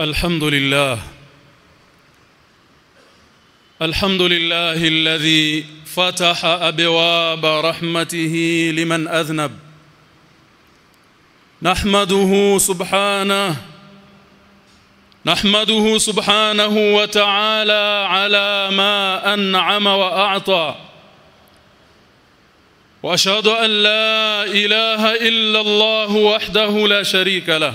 الحمد لله الحمد لله الذي فتح أبواب رحمته لمن أذنب. نحمده سبحانه نحمده سبحانه وتعالى على ما أنعم وأعطى. وأشهد أن لا إله إلا الله وحده لا شريك له.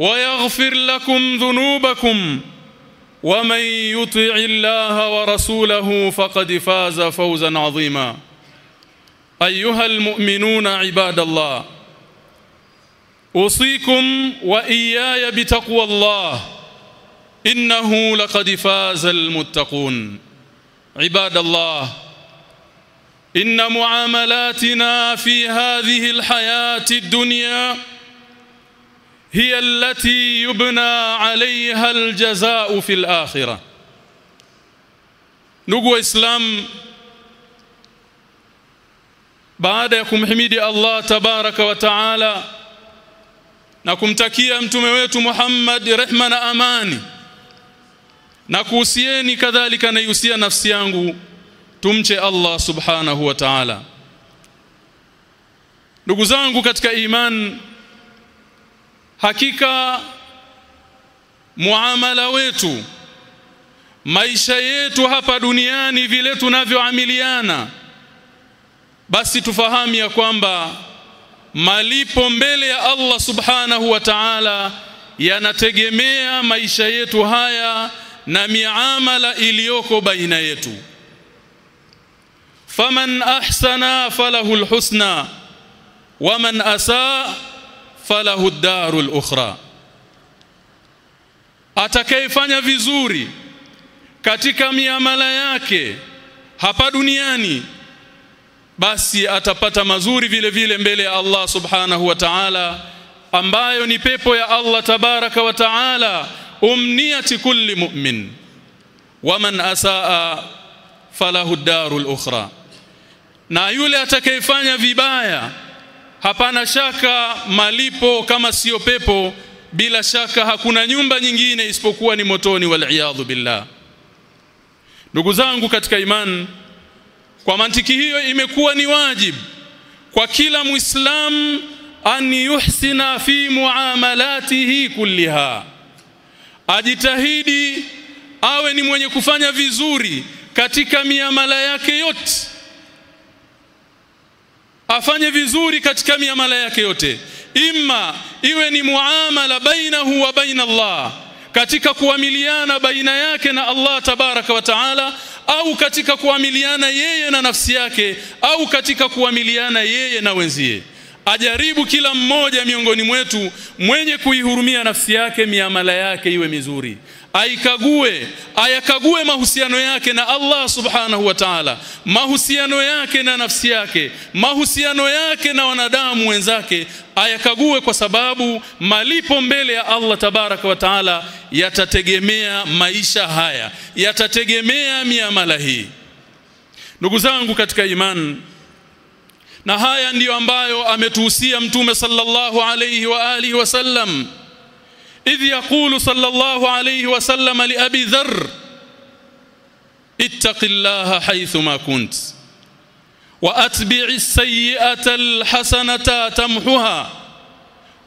ويغفر لكم ذنوبكم ومن يطع الله ورسوله فقد فاز فوزا عظيما. أيها المؤمنون عباد الله أوصيكم وإياي بتقوى الله إنه لقد فاز المتقون. عباد الله إن معاملاتنا في هذه الحياة الدنيا hiya allati yubna alaiha aljazaa fil akhirah ndugu waislamu baada ya kumhimidi Allah tabaraka wa taala na kumtakia mtume wetu Muhammad rehma na amani na kuhusieni kadhalika naihusia nafsi yangu tumche Allah subhanahu wa ta'ala. Ndugu zangu katika imani hakika muamala wetu maisha yetu hapa duniani vile tunavyoamiliana basi tufahamu ya kwamba malipo mbele ya Allah subhanahu wa ta'ala yanategemea maisha yetu haya na miamala iliyoko baina yetu. Faman ahsana falahu alhusna waman asaa falahu ad-darul ukhra. Atakayefanya vizuri katika miamala yake hapa duniani basi atapata mazuri vile vile mbele ya Allah subhanahu wa ta'ala ambayo ni pepo ya Allah tabaraka wa ta'ala umniyati kulli mu'min. Waman asaa falahu darul ukhra. Na yule atakayefanya vibaya hapana shaka malipo kama siyo pepo bila shaka hakuna nyumba nyingine isipokuwa ni motoni wal billah. Ndugu zangu katika imani kwa mantiki hiyo imekuwa ni wajibu kwa kila muislam an yuhsina fi muamalatihi kulliha. Ajitahidi awe ni mwenye kufanya vizuri katika miamala yake yote afanye vizuri katika miamala yake yote. Imma iwe ni muamala bainahu wa baina Allah katika kuamiliana baina yake na Allah tabaraka wa taala au katika kuamiliana yeye na nafsi yake au katika kuamiliana yeye na wenzie ajaribu kila mmoja miongoni mwetu mwenye kuihurumia nafsi yake miamala yake iwe mizuri. Aikague ayakague mahusiano yake na Allah subhanahu wa ta'ala. Mahusiano yake na nafsi yake mahusiano yake na wanadamu wenzake ayakague kwa sababu malipo mbele ya Allah tabaraka wa taala yatategemea maisha haya yatategemea miamala hii. Ndugu zangu katika imani na haya ndiyo ambayo ametuhusia mtume sallallahu alayhi wa alihi wasallam idh yaqulu sallallahu alayhi wasallam li abi dharr ittaqillaha haythuma kunt wa atbi'i as-sayyi'ata al-hasanata tamhuha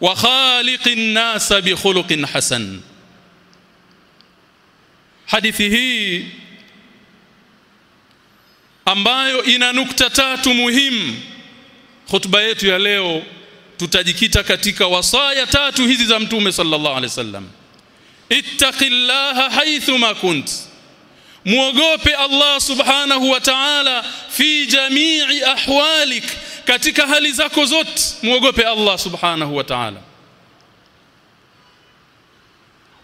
wa khaliqin nasa bi khuluqin hasan hadithi hii ambayo ina nukta tatu muhimu khutba yetu ya leo tutajikita katika wasaya tatu hizi za mtume sallallahu alaihi wasallam. Ittaqillaha haythuma kunt. Muogope Allah subhanahu wa ta'ala fi jamii ahwalik katika hali zako zote. Muogope Allah subhanahu wa ta'ala.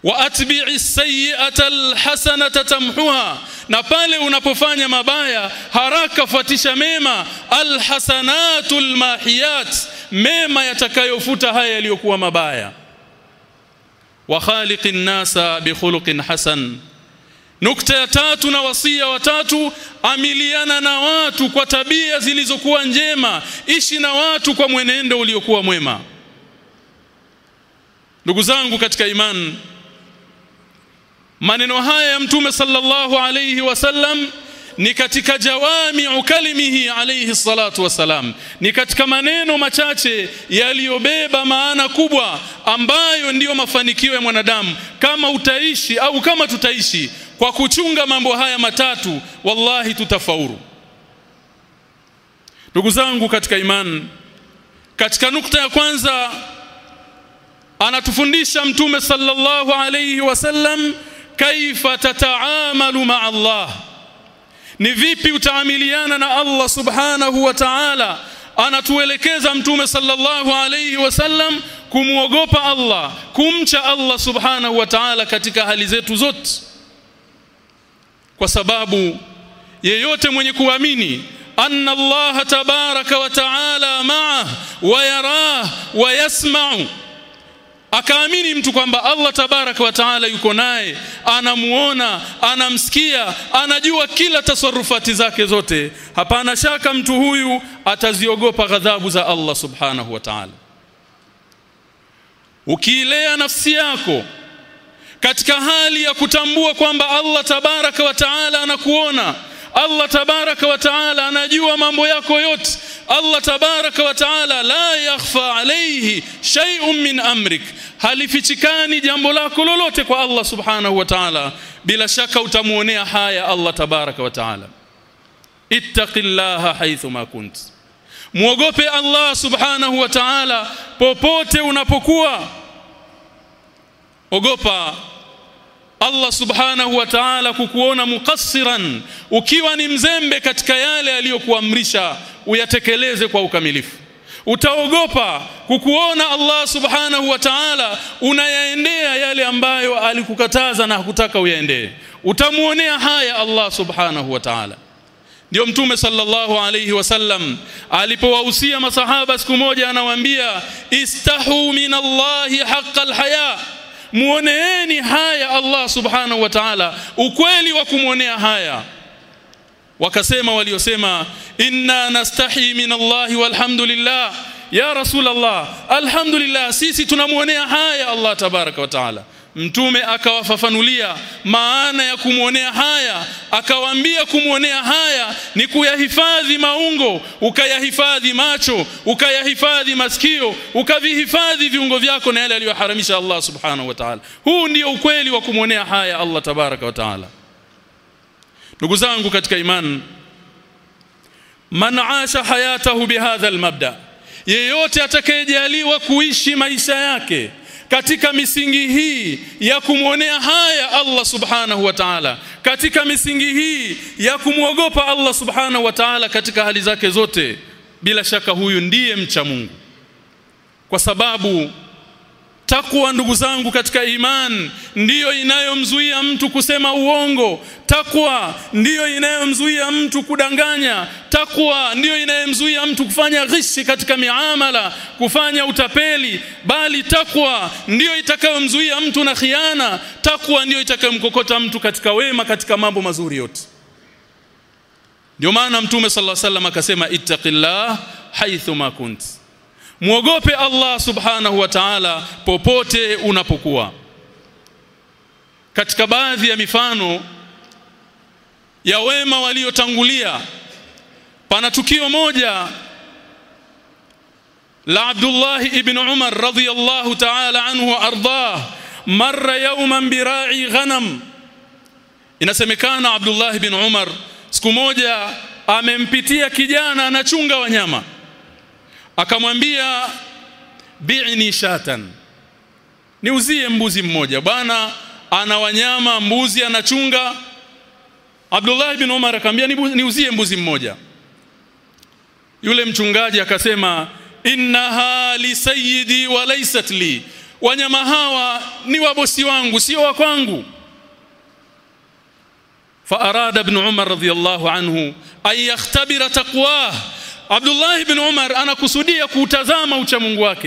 Wa atbi'i sayyi'ata alhasanata tamhuha na pale unapofanya mabaya haraka fuatisha mema alhasanatul mahiyat mema yatakayofuta haya yaliyokuwa mabaya. Wa khaliqin nasa bi khuluqin hasan. Nukta ya tatu na wasia wa tatu amiliana na watu kwa tabia zilizokuwa njema. Ishi na watu kwa mwenendo uliokuwa mwema. Ndugu zangu katika imani maneno haya ya mtume sallallahu alayhi wasallam ni katika jawami'u kalimihi alayhi salatu wasalam ni katika maneno machache yaliyobeba maana kubwa ambayo ndiyo mafanikio ya mwanadamu. Kama utaishi au kama tutaishi kwa kuchunga mambo haya matatu wallahi tutafauru ndugu zangu katika imani katika nukta ya kwanza anatufundisha mtume sallallahu alayhi wasallam kaifa tataamalu ma Allah? Ni vipi utaamiliana na Allah subhanahu wa ta'ala? Anatuelekeza mtume sallallahu alayhi wasallam kumuogopa Allah kumcha Allah subhanahu wa ta'ala katika hali zetu zote. Kwa sababu yeyote mwenye kuamini anna Allah tabaraka wa ta'ala ma'ah wa yarah wa yasma'u akaamini mtu kwamba Allah tabaraka wa taala yuko naye anamuona anamsikia anajua kila tasarufati zake zote. Hapana shaka mtu huyu ataziogopa ghadhabu za Allah subhanahu wa taala. Ukiilea nafsi yako katika hali ya kutambua kwamba Allah tabaraka wa taala anakuona Allah tabaraka wa taala anajua mambo yako yote Allah tabaraka wa taala la yakhfa alayhi shay'un min amrik. Halifichikani jambo lako lolote kwa Allah subhanahu wa ta'ala. Bila shaka utamuonea haya Allah tabaraka wa ta'ala. Ittaqillaha haythuma kunt. Muogope Allah subhanahu wa ta'ala popote unapokuwa. Ogopa Allah subhanahu wa ta'ala kukuona mukassiran ukiwa ni mzembe katika yale aliyokuamrisha uyatekeleze kwa ukamilifu. Utaogopa kukuona Allah subhanahu wa ta'ala unayaendea yale ambayo alikukataza na hakutaka uyaendee. Utamuonea haya Allah subhanahu wa ta'ala. Ndio mtume sallallahu alayhi wasallam alipowahusia masahaba siku moja anawaambia istahu min Allahi haqqal haya muoneeni haya Allah subhanahu wa ta'ala. Ukweli wa kumwonea haya wakasema waliosema inna nastahi min Allahi walhamdulillah. Ya rasulullah alhamdulillah sisi tunamuonea haya Allah tabaraka wa taala. Mtume akawafafanulia maana ya kumwonea haya akawaambia kumwonea haya ni kuyahifadhi maungo ukayahifadhi macho ukayahifadhi masikio ukavihifadhi viungo vyako na yale aliyoharamisha Allah subhanahu wa ta'ala. Huu ndio ukweli wa kumwonea haya Allah tabaraka wa taala ndugu zangu katika imani man aasha hayatahu bihadha almabda yeyote atakayejaliwa kuishi maisha yake katika misingi hii ya kumwonea haya Allah subhanahu wa ta'ala katika misingi hii ya kumwogopa Allah subhanahu wa ta'ala katika hali zake zote bila shaka huyu ndiye mcha Mungu. Kwa sababu takwa ndugu zangu katika iman ndiyo inayomzuia mtu kusema uongo. Takwa ndiyo inayomzuia mtu kudanganya. Takwa ndiyo inayomzuia mtu kufanya ghishi katika miamala kufanya utapeli. Bali takwa ndiyo itakayomzuia mtu na khiana. Takwa ndiyo itakayomkokota mtu katika wema katika mambo mazuri yote. Ndio maana mtume sallallahu alaihi wasallam akasema ittaqillah haithuma kunt muogope Allah subhanahu wa ta'ala popote unapokuwa. Katika baadhi ya mifano ya wema waliotangulia pana tukio moja la Abdullah ibn Umar radhiyallahu ta'ala anhu ardah marra yawman bira'i ghanam. Inasemekana Abdullah ibn Umar siku moja amempitia kijana anachunga wanyama akamwambia bi'ni shatan niuzie mbuzi mmoja bwana ana wanyama mbuzi anachunga Abdullah ibn Umar akamwambia niuzie mbuzi mmoja yule mchungaji akasema innaha li sayyidi wa laysat li wanyama hawa ni wa bosi wangu sio wa kwangu فأراد ابن عمر رضي الله عنه أن يختبر تقواه Abdullah ibn Umar anakusudia kuutazama ucha Mungu wake